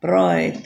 Pride